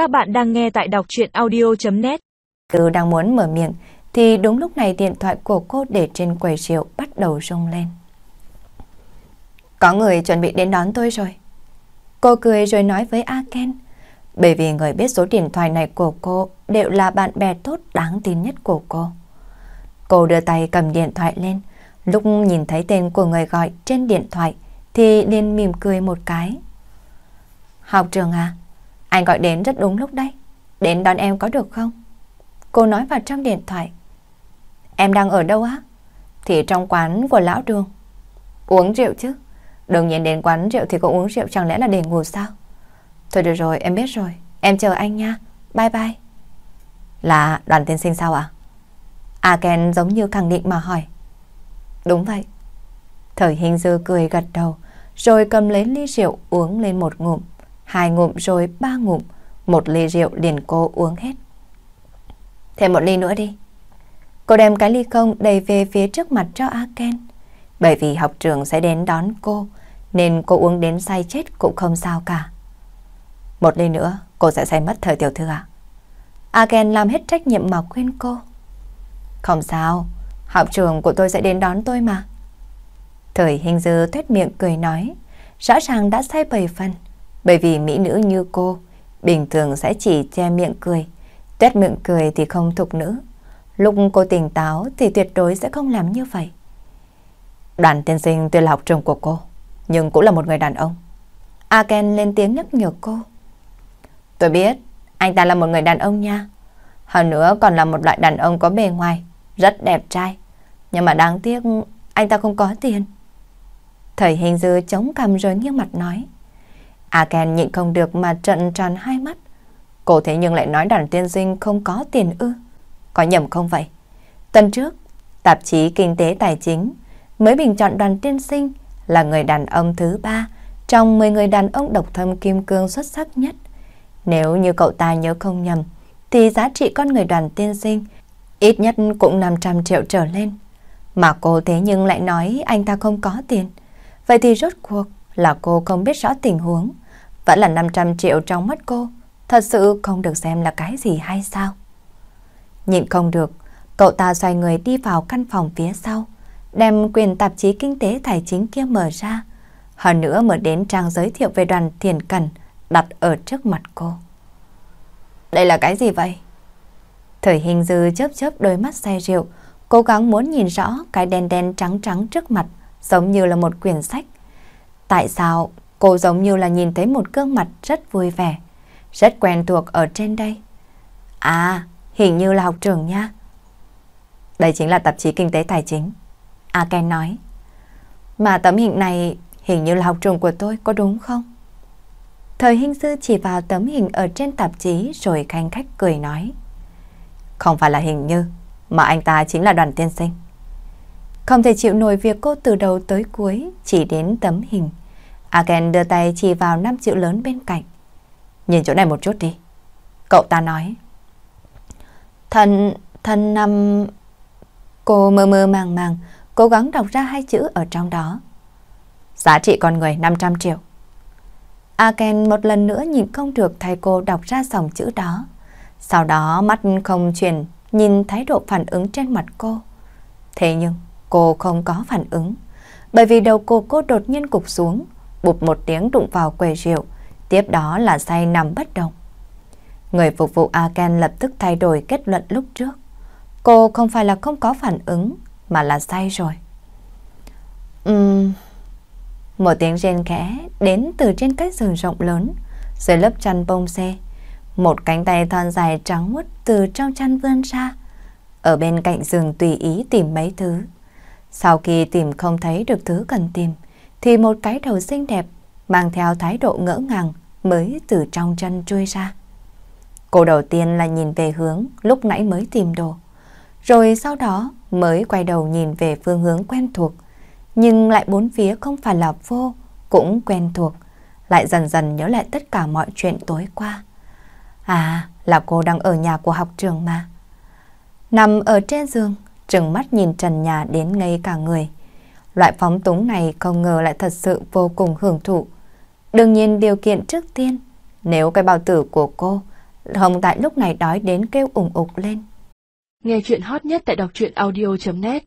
Các bạn đang nghe tại đọc chuyện audio.net Từ đang muốn mở miệng thì đúng lúc này điện thoại của cô để trên quầy rượu bắt đầu rung lên. Có người chuẩn bị đến đón tôi rồi. Cô cười rồi nói với A Ken. Bởi vì người biết số điện thoại này của cô đều là bạn bè tốt đáng tin nhất của cô. Cô đưa tay cầm điện thoại lên. Lúc nhìn thấy tên của người gọi trên điện thoại thì liền mỉm cười một cái. Học trường à, anh gọi đến rất đúng lúc đấy. Đến đón em có được không? Cô nói vào trong điện thoại. Em đang ở đâu á? Thì trong quán của lão đường. Uống rượu chứ. Đương nhiên đến quán rượu thì có uống rượu chẳng lẽ là để ngủ sao? Thôi được rồi, em biết rồi. Em chờ anh nha. Bye bye. Là đoàn tiên sinh sao ạ? À? Ken giống như khẳng định mà hỏi. Đúng vậy. Thời hình dư cười gật đầu, rồi cầm lấy ly rượu uống lên một ngụm, hai ngụm rồi ba ngụm, một ly rượu liền cô uống hết. Thêm một ly nữa đi. Cô đem cái ly không đầy về phía trước mặt cho Aken, Bởi vì học trường sẽ đến đón cô, nên cô uống đến say chết cũng không sao cả. Một ly nữa, cô sẽ say mất thời tiểu thư ạ. Aken làm hết trách nhiệm mà khuyên cô. Không sao, học trường của tôi sẽ đến đón tôi mà. Thời hình dư tuyết miệng cười nói, rõ ràng đã say bầy phần, bởi vì mỹ nữ như cô, bình thường sẽ chỉ che miệng cười, tuyết miệng cười thì không thục nữ. Lúc cô tỉnh táo thì tuyệt đối sẽ không làm như vậy. Đoàn tiên sinh tuy là học trường của cô, nhưng cũng là một người đàn ông. A Ken lên tiếng nhắc nhở cô. Tôi biết, anh ta là một người đàn ông nha. Hơn nữa còn là một loại đàn ông có bề ngoài, rất đẹp trai. Nhưng mà đáng tiếc anh ta không có tiền. Thầy hình dư chống cằm rồi nghiêng mặt nói. À Aken nhịn không được mà trận tròn hai mắt. Cô thế nhưng lại nói đàn tiên sinh không có tiền ư. Có nhầm không vậy? Tuần trước, tạp chí Kinh tế Tài chính mới bình chọn đoàn tiên sinh là người đàn ông thứ ba trong 10 người đàn ông độc thân kim cương xuất sắc nhất. Nếu như cậu ta nhớ không nhầm, thì giá trị con người đoàn tiên sinh ít nhất cũng 500 triệu trở lên. Mà cô thế nhưng lại nói anh ta không có tiền. Vậy thì rốt cuộc là cô không biết rõ tình huống. Vẫn là 500 triệu trong mắt cô. Thật sự không được xem là cái gì hay sao? Nhịn không được, cậu ta xoay người đi vào căn phòng phía sau, đem quyền tạp chí kinh tế tài chính kia mở ra. Hơn nữa mở đến trang giới thiệu về đoàn thiền cần đặt ở trước mặt cô. Đây là cái gì vậy? Thời hình dư chớp chớp đôi mắt say rượu, cố gắng muốn nhìn rõ cái đen đen trắng trắng trước mặt, giống như là một quyển sách. Tại sao cô giống như là nhìn thấy một gương mặt rất vui vẻ, rất quen thuộc ở trên đây? À, hình như là học trường nha. Đây chính là tạp chí kinh tế tài chính. A Ken nói. Mà tấm hình này hình như là học trường của tôi, có đúng không? Thời hình sư chỉ vào tấm hình ở trên tạp chí rồi khanh khách cười nói. Không phải là hình như, mà anh ta chính là đoàn tiên sinh. Không thể chịu nổi việc cô từ đầu tới cuối chỉ đến tấm hình. Agen đưa tay chỉ vào năm triệu lớn bên cạnh. Nhìn chỗ này một chút đi. Cậu ta nói. Thần, thần năm... Cô mơ mơ màng màng, cố gắng đọc ra hai chữ ở trong đó. Giá trị con người 500 triệu. Aken một lần nữa nhìn không được thầy cô đọc ra dòng chữ đó. Sau đó mắt không chuyển, nhìn thái độ phản ứng trên mặt cô. Thế nhưng cô không có phản ứng, bởi vì đầu cô cô đột nhiên cục xuống, bụp một tiếng đụng vào quầy rượu, tiếp đó là say nằm bất động. Người phục vụ Aken lập tức thay đổi kết luận lúc trước. Cô không phải là không có phản ứng, mà là say rồi. Ừm... Một tiếng rên khẽ đến từ trên cái giường rộng lớn, dưới lớp chăn bông xe. Một cánh tay thon dài trắng muốt từ trong chăn vươn ra, ở bên cạnh giường tùy ý tìm mấy thứ. Sau khi tìm không thấy được thứ cần tìm, thì một cái đầu xinh đẹp mang theo thái độ ngỡ ngàng mới từ trong chân trôi ra. Cô đầu tiên là nhìn về hướng lúc nãy mới tìm đồ, rồi sau đó mới quay đầu nhìn về phương hướng quen thuộc, nhưng lại bốn phía không phải là vô, cũng quen thuộc, lại dần dần nhớ lại tất cả mọi chuyện tối qua. À, là cô đang ở nhà của học trường mà. Nằm ở trên giường, trừng mắt nhìn trần nhà đến ngây cả người. Loại phóng túng này không ngờ lại thật sự vô cùng hưởng thụ. Đương nhiên điều kiện trước tiên, nếu cái bao tử của cô không tại lúc này đói đến kêu ủng ục lên. Nghe chuyện hot nhất tại đọc truyện audio.net